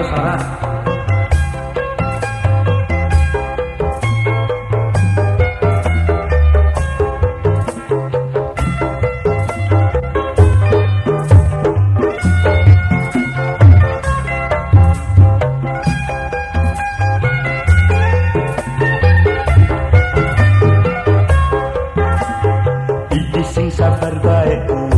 Mario Saraz. Since I've